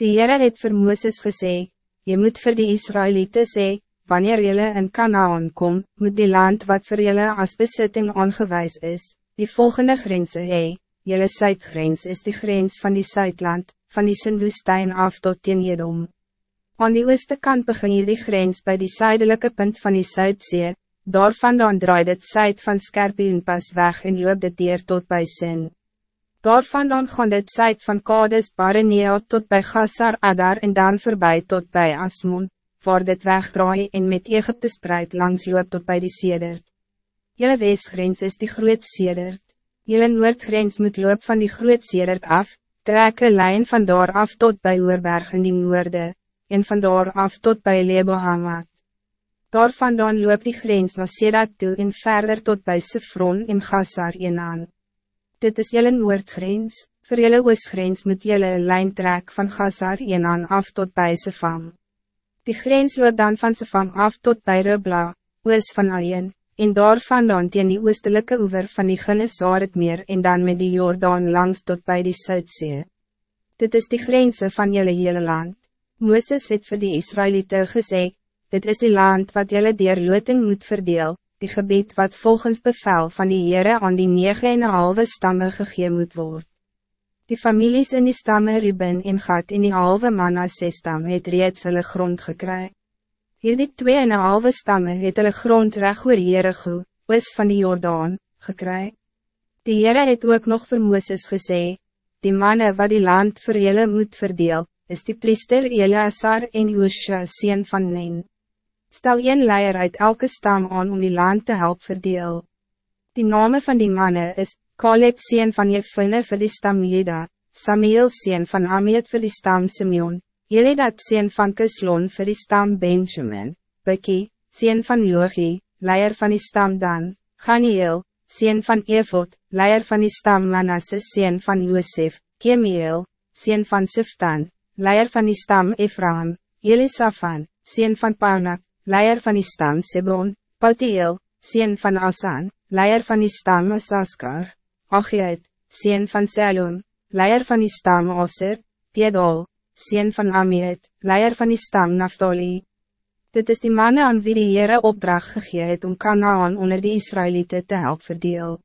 Die Heere het vir Mooses gesê, Je moet voor die Israëlieten sê, wanneer jullie in Canaan kom, moet die land wat voor jullie als bezitting aangewijs is, die volgende grenzen hee, jullie zuidgrens is die grens van die Zuidland, van die Sindwoestijn af tot teen Jedom. Aan die ooste kant begin hier die grens bij die zuidelijke punt van die Zuidzee, daarvandaan draait het zuid van Skerpien pas weg en loop dit dier tot bij Sin. Daarvandaan gaan dit zuid van Kades Barenea tot bij Gassar Adar en dan voorbij tot bij Asmon, waar dit wegdraai en met Egypte spreid langs loop tot bij die Sedert. Jelle westgrens is die groot Sedert. Jelle noordgrens moet loop van die groot Sedert af, trek een lijn van daar af tot bij Oerberg in die noorde, en van daar af tot bij Lebo Hamad. Daarvandaan loop die grens naar Sedat toe en verder tot bij Sefron en Gassar aan. Dit is jelle noordgrens, voor jelle oostgrens moet jelle een lijn trek van Gassar aan af tot bij Sefam. Die grens loop dan van Sefam af tot bij Rubla, oos van Ayen, en daarvandaan teen die oostelike oever van die Ginnesaar het meer en dan met die Jordaan langs tot bij die Zuidzee. Dit is die grense van jelle hele land. Mooses het vir die Israëlieten gesê, dit is die land wat jelle dier loting moet verdeel, die gebied wat volgens bevel van die Heere aan die nege en halve stamme gegee moet word. Die families in die stamme Ruben en Gad in die halve Manasse stam het reeds hulle grond gekry. Hierdie twee en halve stamme het hulle grond reg oor Jericho, oos van die Jordaan, gekry. Die Heere het ook nog vir Mooses gesê, die mannen wat die land voor julle moet verdeel, is die priester Eleazar en Joosja sien van Nen. Stel een leier uit elke stam aan om die land te helpen verdeel. Die name van die mannen is, Caleb sien van Jefune vir die stam Jeda, Samuel sien van Amiet vir die stam Simeon, Jeledat sien van Kislon vir die stam Benjamin, Beki, sien van Jogi, leier van die stam Dan, Ganiel, sien van Evot, leier van die stam Manasse sien van Josef, Kemiel, sien van Siftan, leier van die stam Ephraim, Elisafan, sien van Paunak, leier van die stam Sebon, Paltiel, sien van Asan, leier van die stam Saskar, Achiet, sien van Selon, leier van die stam Oser, Piedol, sien van Amiet, leier van die stam Naftali. Dit is die mannen aan wie die Heere opdracht gegee het om Kanaan onder die Israëlieten te helpen verdeel.